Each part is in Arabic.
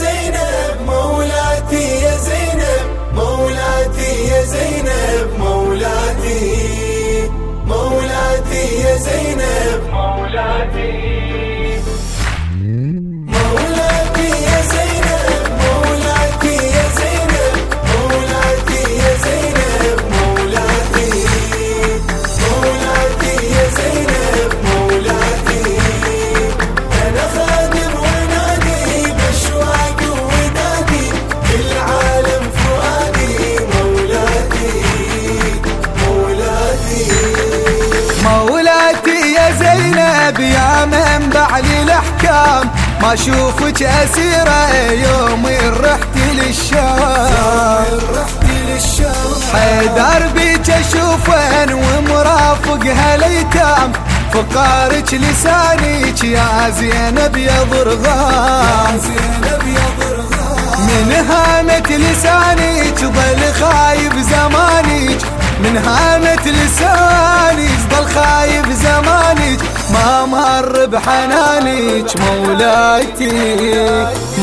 زينب مولاتي الاحكام ما أشوفك أسيرة يوم رحت للشام. حيدر بيك اشوفن ومرافق هالأيتام. فقارك لسانك يا زينب يا ضرغام من هامة لسانك ظل خايب زمانك. من هامة زمانك ما مر بحنانك مولاتي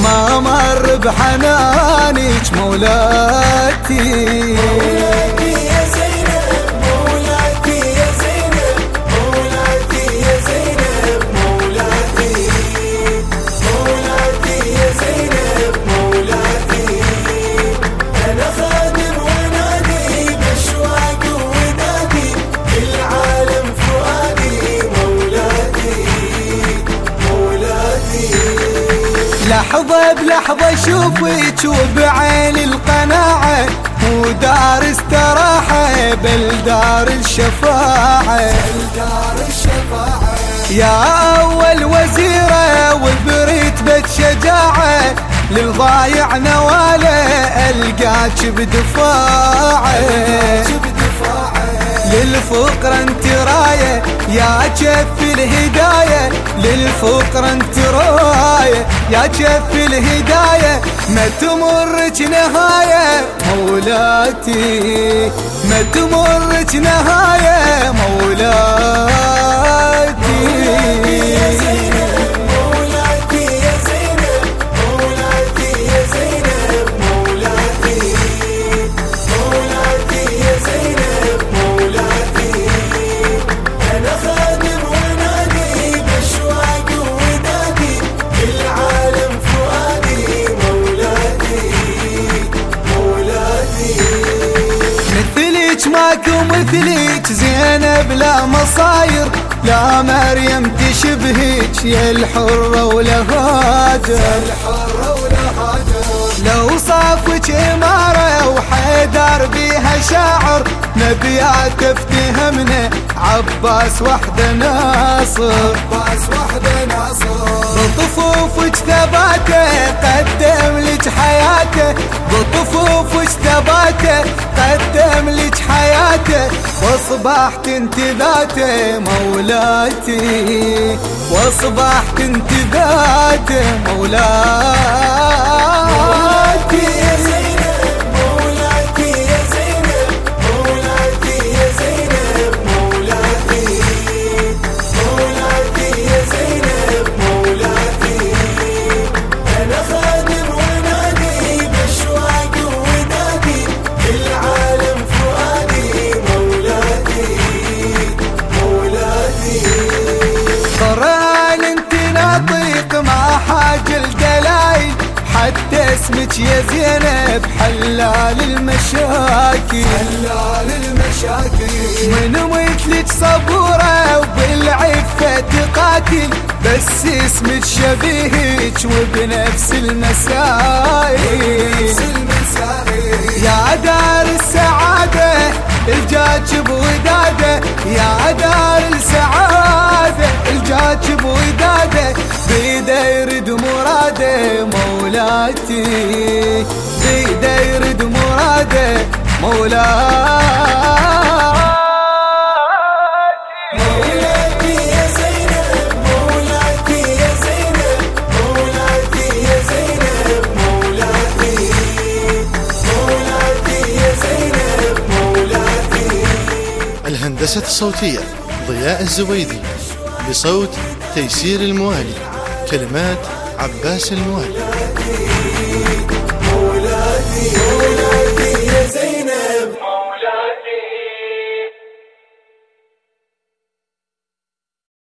ما مر بحنانك مولاتي لحظة بلحظة شوفك وبعين القناعة مو دار استراحة بل دار الشفاعة. يا أول وزيرة وبريت شجاعة للضايع نواله ألقاك بدفاعة. للفقر أنت راية يا كف الهداية للفقر أنت راية. يا كف الهداية ما تمرك نهاية مولاتي. ما تمرك نهاية مولاتي. مثليك زينب لا مصاير لا مريم تشبهك يا الحرة ولا هاجر. لو صافك إمارة وحيدر بيها شاعر نبيات افتهمنا عباس وحده ناصر عباس وحدة ناصر. بطفوفك ثباته قدم لك حياته بطفوفك ثباته قدم لك حياته واصبحت انت ذاته مولاتي. واصبحت انت ذاته مولاتي. اسمك يا زينب حلال المشاكل. حلال المشاكل. من مثلك صبورة وبالعفة تقاتل بس اسمك شبيهك وبنفس المسائل يا دار السعادة الجاج بودادة. يا دار السعادة الجاج بودادة. بيده يرد مراده مولاتي. بيده يرد مراده مولاتي. الهندسة الصوتية ضياء الزويدي بصوت تيسير الموالي. كلمات عباس المهدي